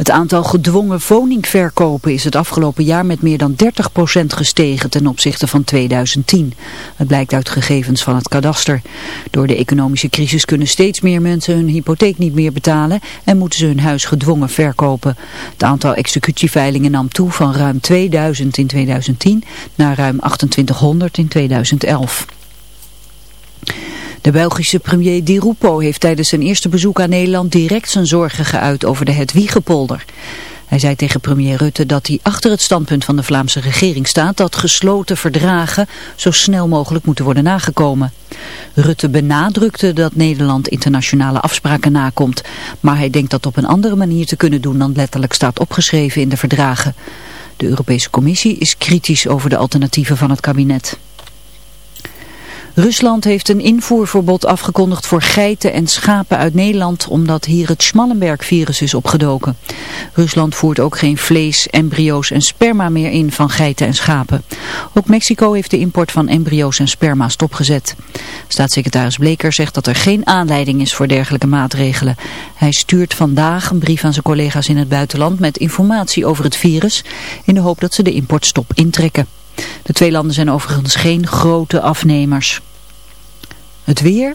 Het aantal gedwongen woningverkopen is het afgelopen jaar met meer dan 30% gestegen ten opzichte van 2010. Het blijkt uit gegevens van het kadaster. Door de economische crisis kunnen steeds meer mensen hun hypotheek niet meer betalen en moeten ze hun huis gedwongen verkopen. Het aantal executieveilingen nam toe van ruim 2000 in 2010 naar ruim 2800 in 2011. De Belgische premier Di Rupo heeft tijdens zijn eerste bezoek aan Nederland direct zijn zorgen geuit over de Hedwiegepolder. Hij zei tegen premier Rutte dat hij achter het standpunt van de Vlaamse regering staat dat gesloten verdragen zo snel mogelijk moeten worden nagekomen. Rutte benadrukte dat Nederland internationale afspraken nakomt, maar hij denkt dat op een andere manier te kunnen doen dan letterlijk staat opgeschreven in de verdragen. De Europese Commissie is kritisch over de alternatieven van het kabinet. Rusland heeft een invoerverbod afgekondigd voor geiten en schapen uit Nederland omdat hier het Schmallenberg-virus is opgedoken. Rusland voert ook geen vlees, embryo's en sperma meer in van geiten en schapen. Ook Mexico heeft de import van embryo's en sperma stopgezet. Staatssecretaris Bleker zegt dat er geen aanleiding is voor dergelijke maatregelen. Hij stuurt vandaag een brief aan zijn collega's in het buitenland met informatie over het virus in de hoop dat ze de importstop intrekken. De twee landen zijn overigens geen grote afnemers. Het weer.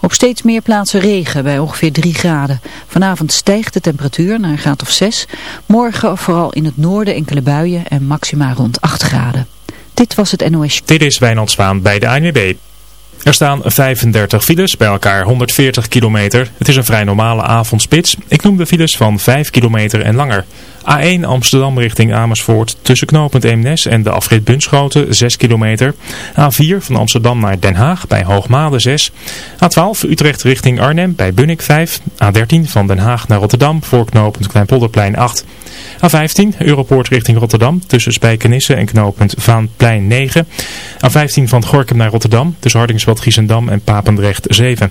Op steeds meer plaatsen regen bij ongeveer 3 graden. Vanavond stijgt de temperatuur naar een graad of 6. Morgen vooral in het noorden enkele buien en maxima rond 8 graden. Dit was het NOS. Dit is Wijnand bij de ANWB. Er staan 35 files, bij elkaar 140 kilometer. Het is een vrij normale avondspits. Ik noem de files van 5 kilometer en langer. A1 Amsterdam richting Amersfoort tussen knooppunt Eemnes en de afrit Bunschoten 6 kilometer. A4 van Amsterdam naar Den Haag bij Hoogmade 6. A12 Utrecht richting Arnhem bij Bunnik 5. A13 van Den Haag naar Rotterdam voor knooppunt Kleinpolderplein 8. A15 Europoort richting Rotterdam tussen Spijkenisse en knooppunt Vaanplein 9. A15 van Gorkum naar Rotterdam tussen Hardingsveld Giesendam en Papendrecht 7.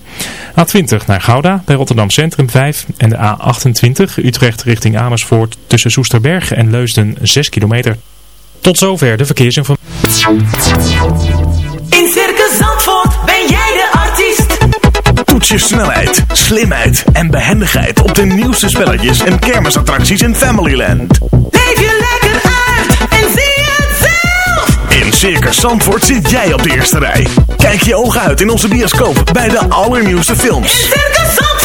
A20 naar Gouda bij Rotterdam Centrum 5 en de A28 Utrecht richting Amersfoort tussen tussen Soesterberg en Leusden 6 kilometer. Tot zover de verkeersinformatie. In Circus Zandvoort ben jij de artiest. Toets je snelheid, slimheid en behendigheid op de nieuwste spelletjes en kermisattracties in Familyland. Leef je lekker uit en zie het zelf. In Circus Zandvoort zit jij op de eerste rij. Kijk je ogen uit in onze bioscoop bij de allernieuwste films. In Circus Zandvoort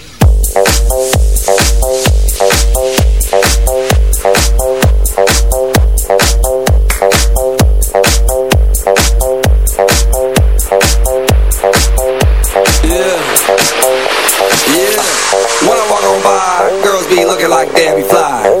Looking Fly.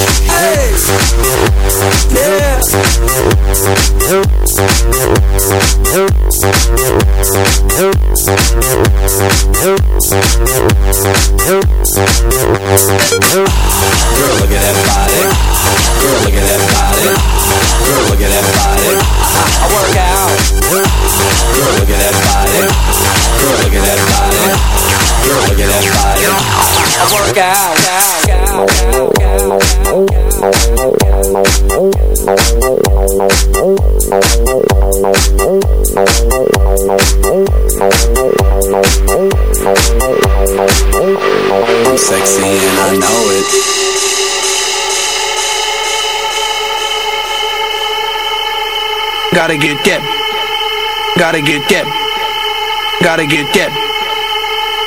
Hey. Yeah. Gotta get get. Gotta get get.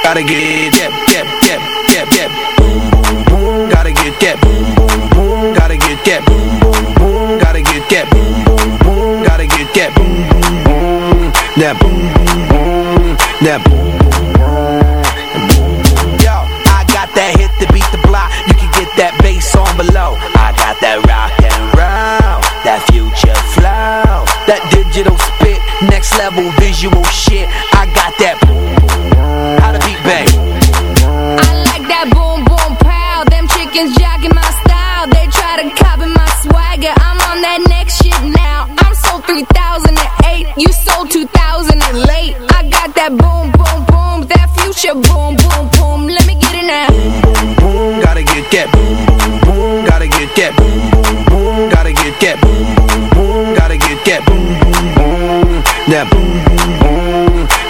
Gotta get get get get get get. Boom boom boom. Gotta get get. Boom boom boom. Gotta get get. Boom boom boom. Gotta get get. Boom boom boom. Gotta get boom. That boom boom. That boom boom boom. Yo, I got that hit to beat the block. You can get that bass on below. I got that rock and roll, that future flow, that digital spit, visual shit. I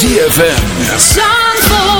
ZFM.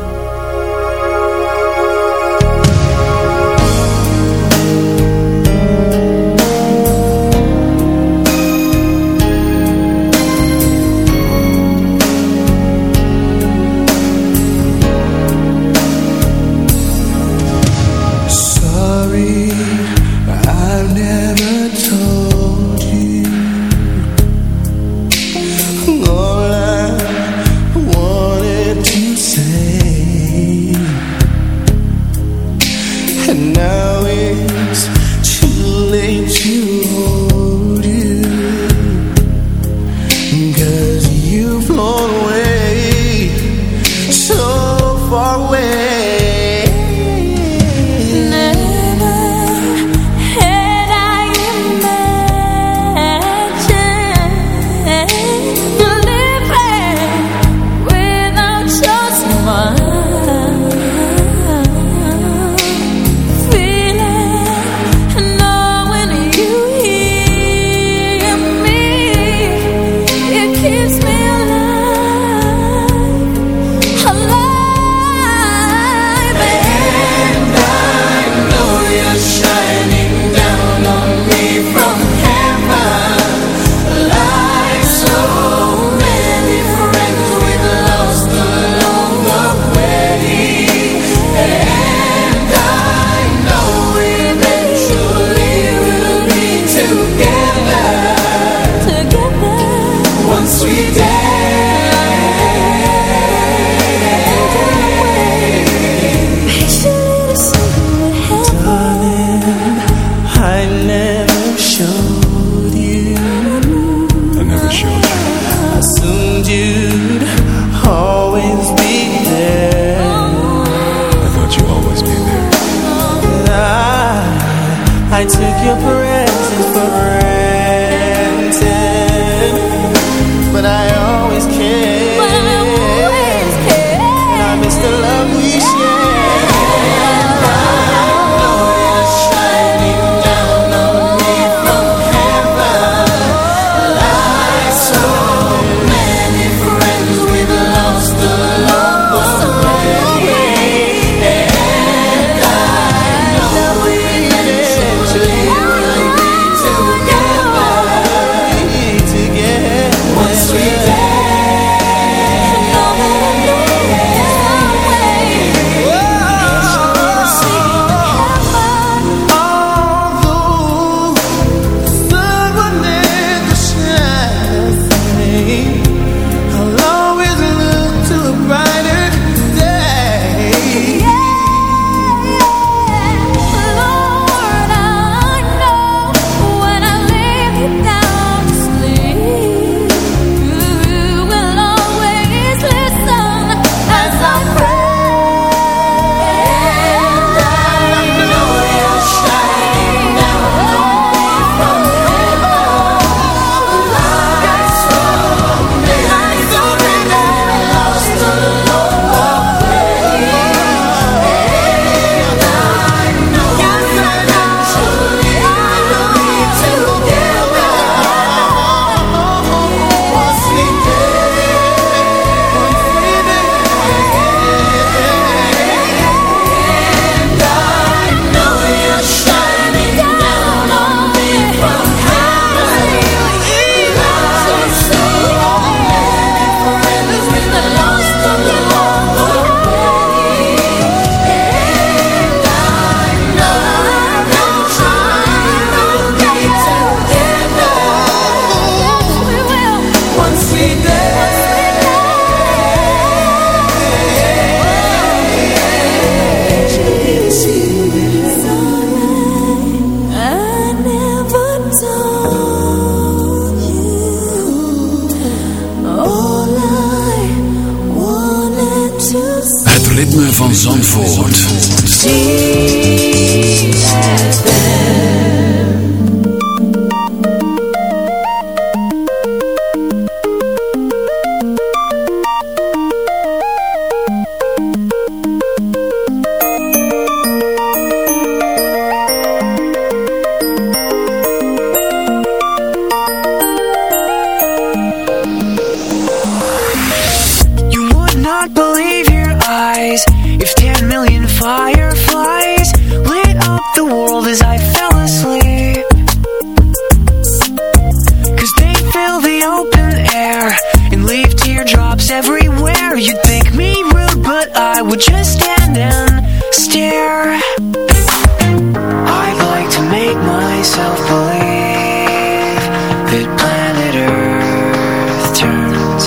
myself believe that planet Earth turns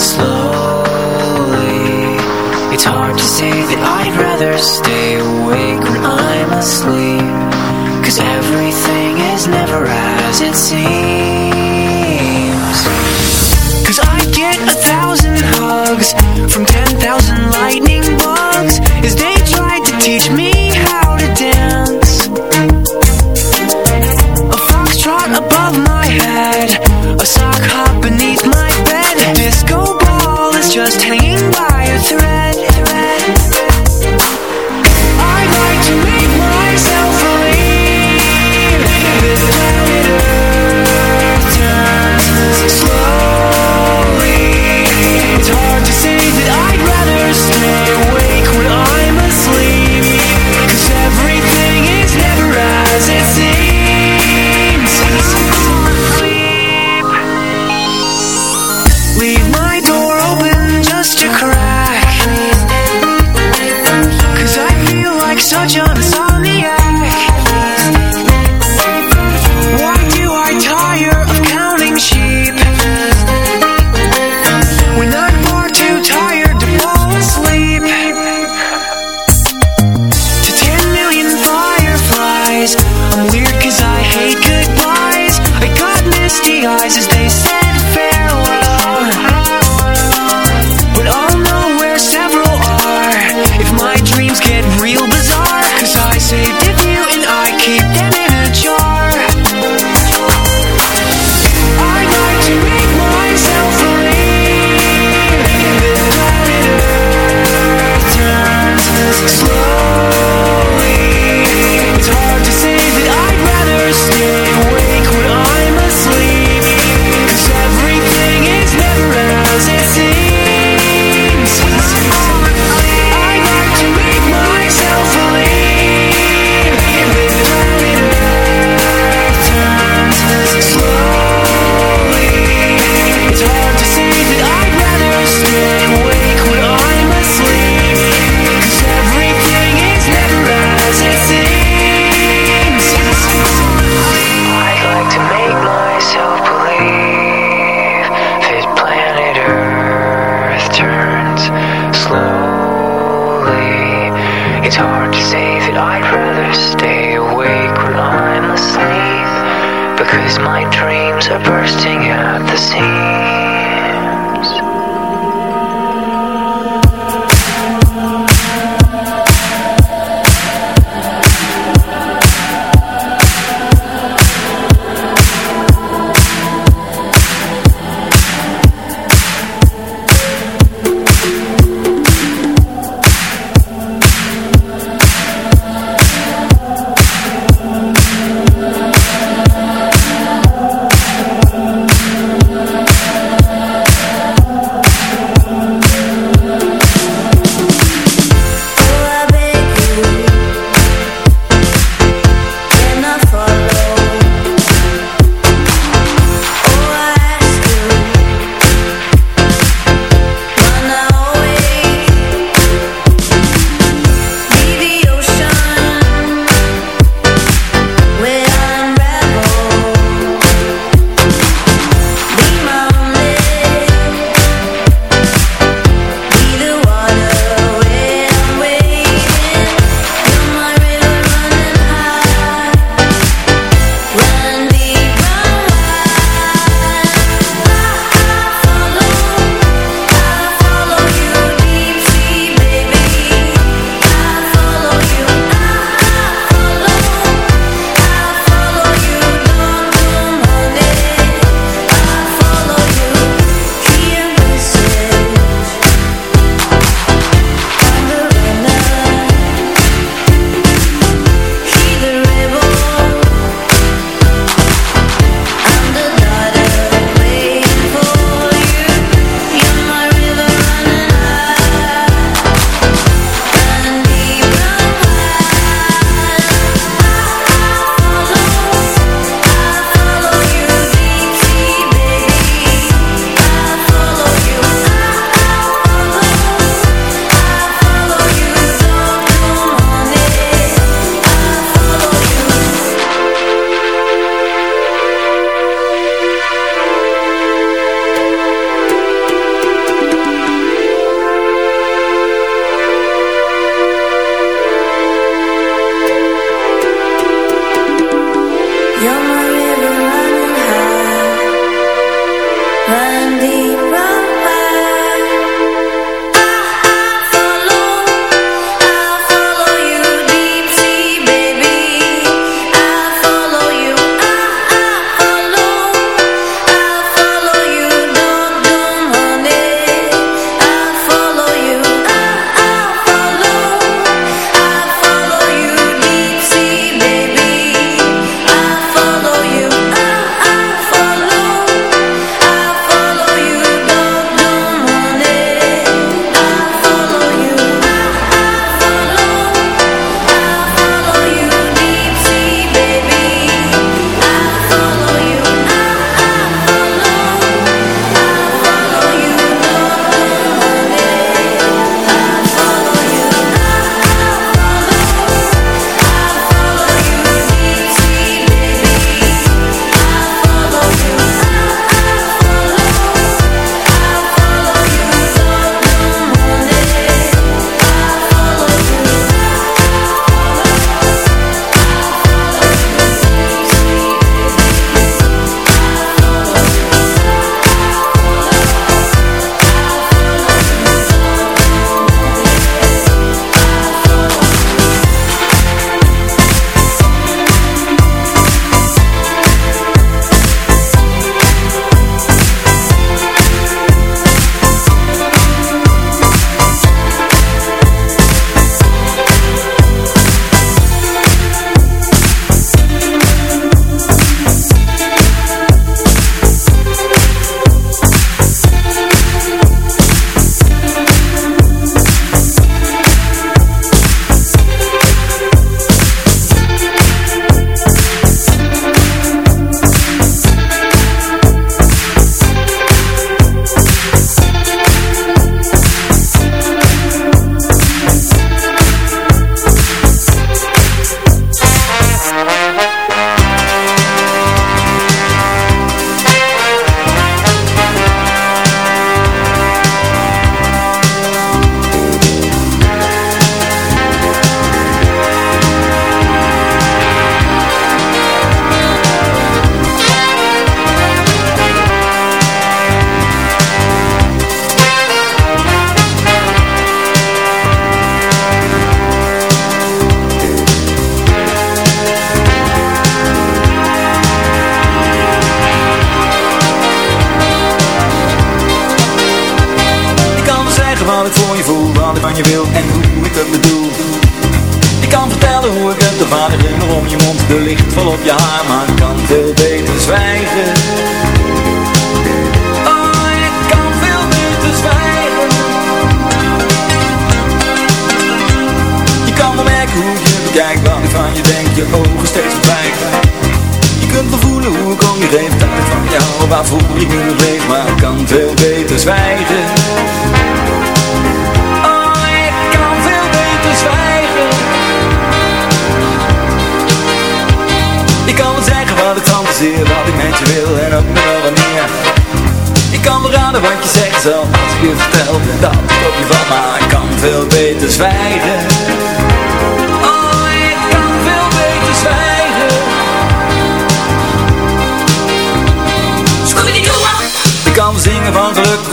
slowly. It's hard to say that I'd rather stay awake when I'm asleep. Cause everything is never as it seems.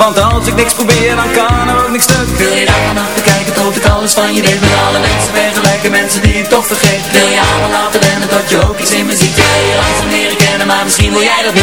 Want als ik niks probeer, dan kan er ook niks stuk. Wil je daar naar te kijken? Tot ik alles van je weet Met alle mensen. Vergelijken, mensen die ik toch vergeet Wil je allemaal laten rennen tot je ook iets in me ziet Wil je langzaam leren kennen, maar misschien wil jij dat niet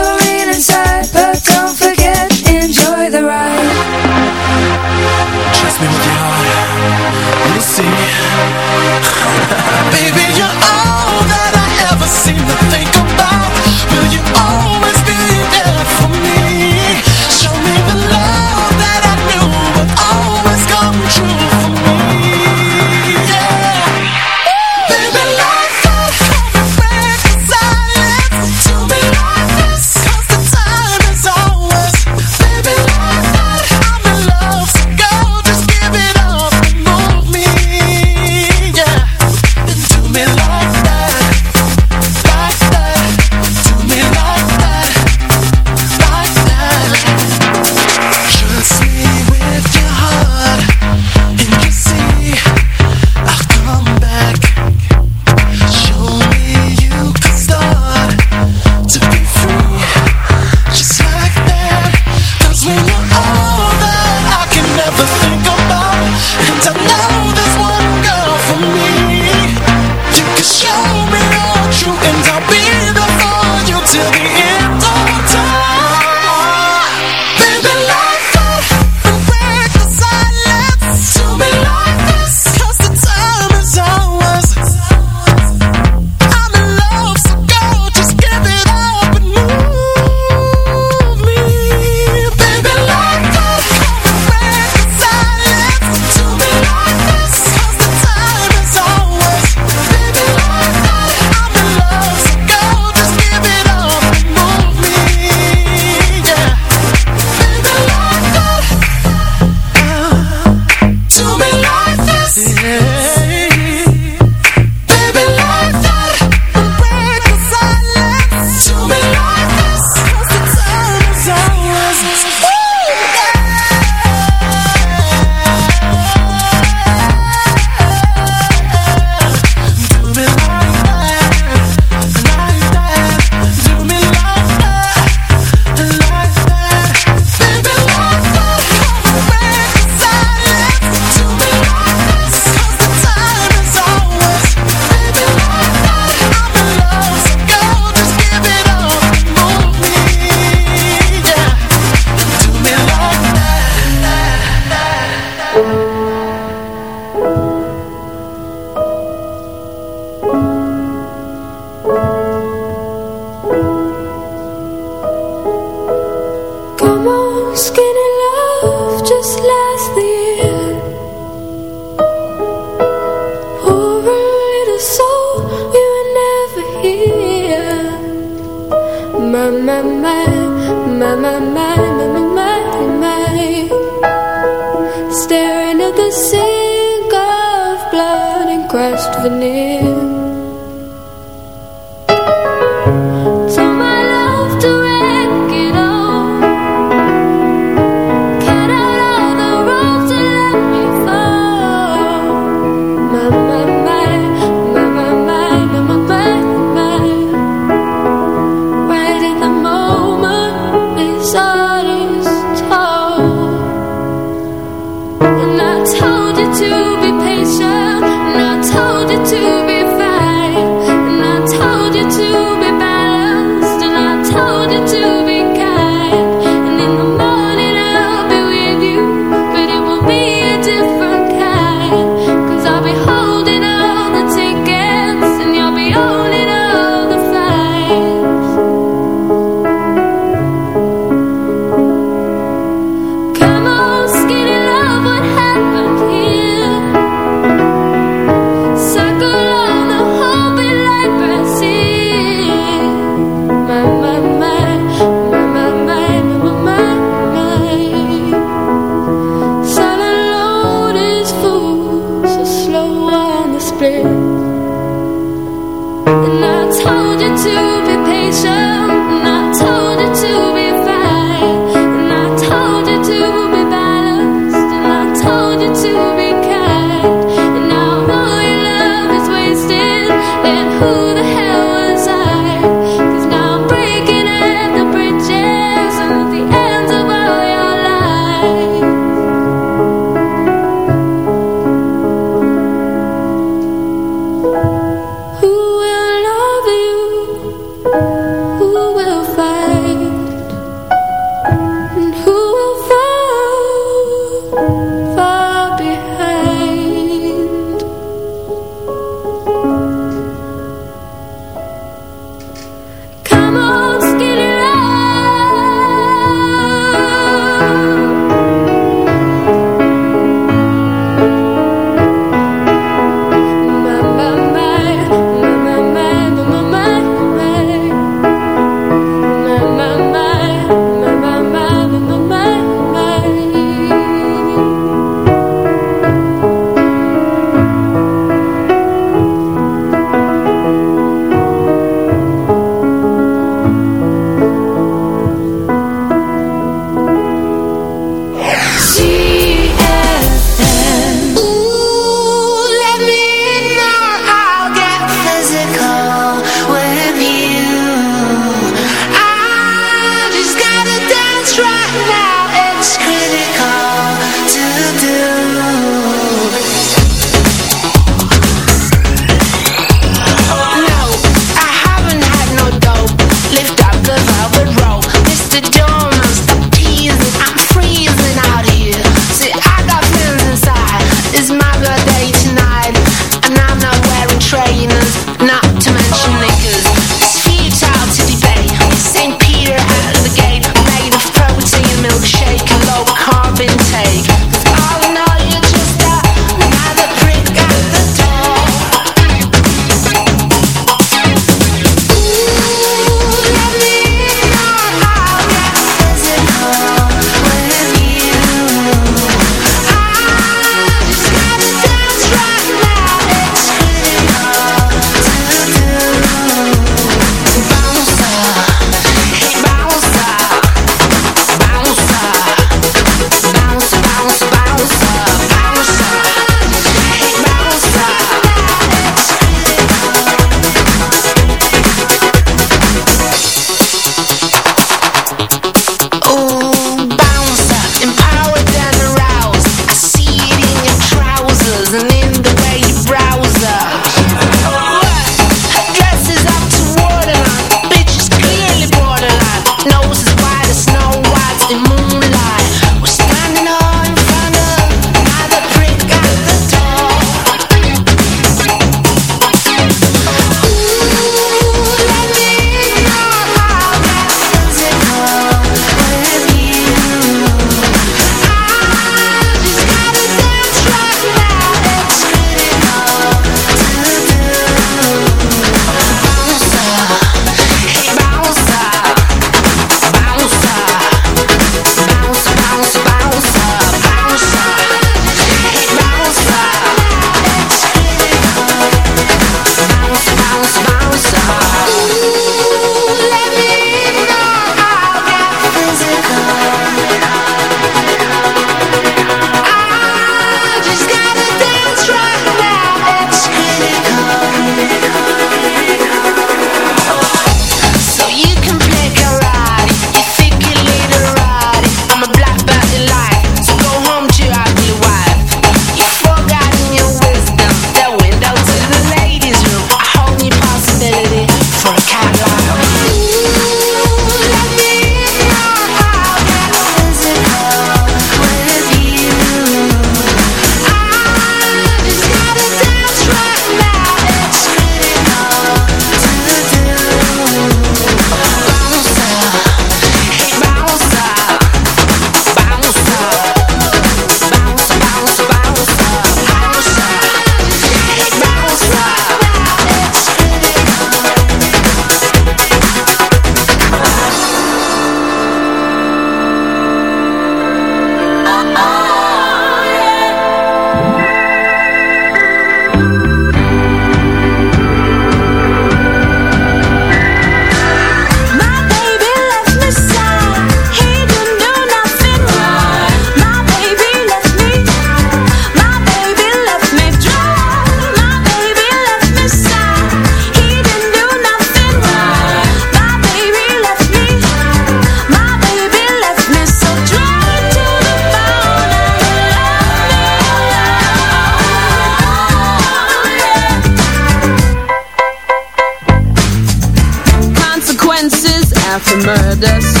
Murder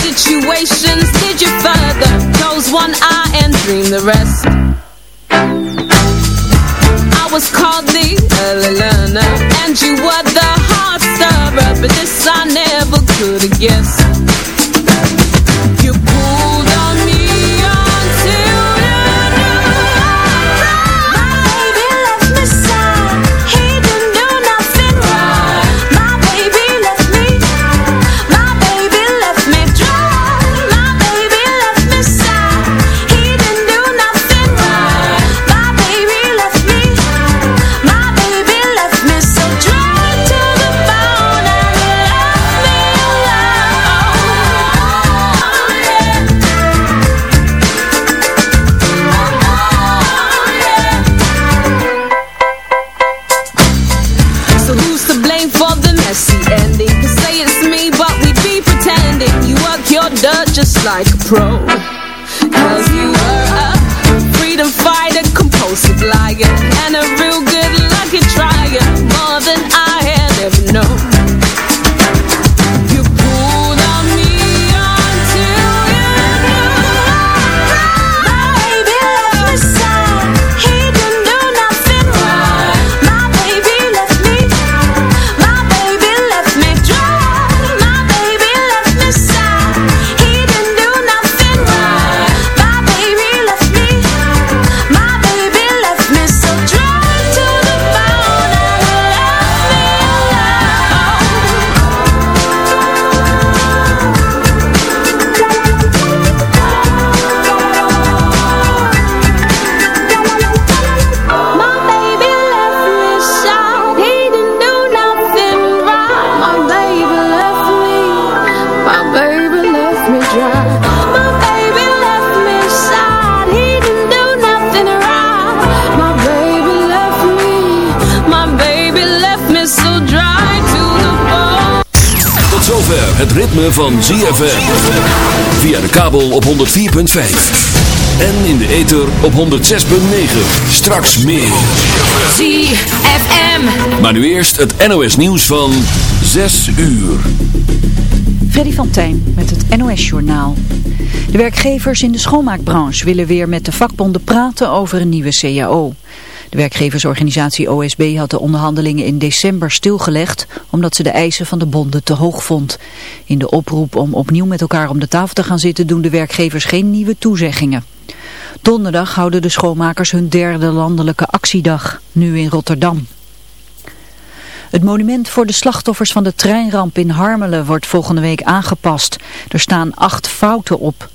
van ZFM. Via de kabel op 104.5. En in de ether op 106.9. Straks meer. ZFM. Maar nu eerst het NOS nieuws van 6 uur. Freddy van Tijn met het NOS-journaal. De werkgevers in de schoonmaakbranche willen weer met de vakbonden praten over een nieuwe CAO. De werkgeversorganisatie OSB had de onderhandelingen in december stilgelegd omdat ze de eisen van de bonden te hoog vond. In de oproep om opnieuw met elkaar om de tafel te gaan zitten doen de werkgevers geen nieuwe toezeggingen. Donderdag houden de schoonmakers hun derde landelijke actiedag, nu in Rotterdam. Het monument voor de slachtoffers van de treinramp in Harmelen wordt volgende week aangepast. Er staan acht fouten op.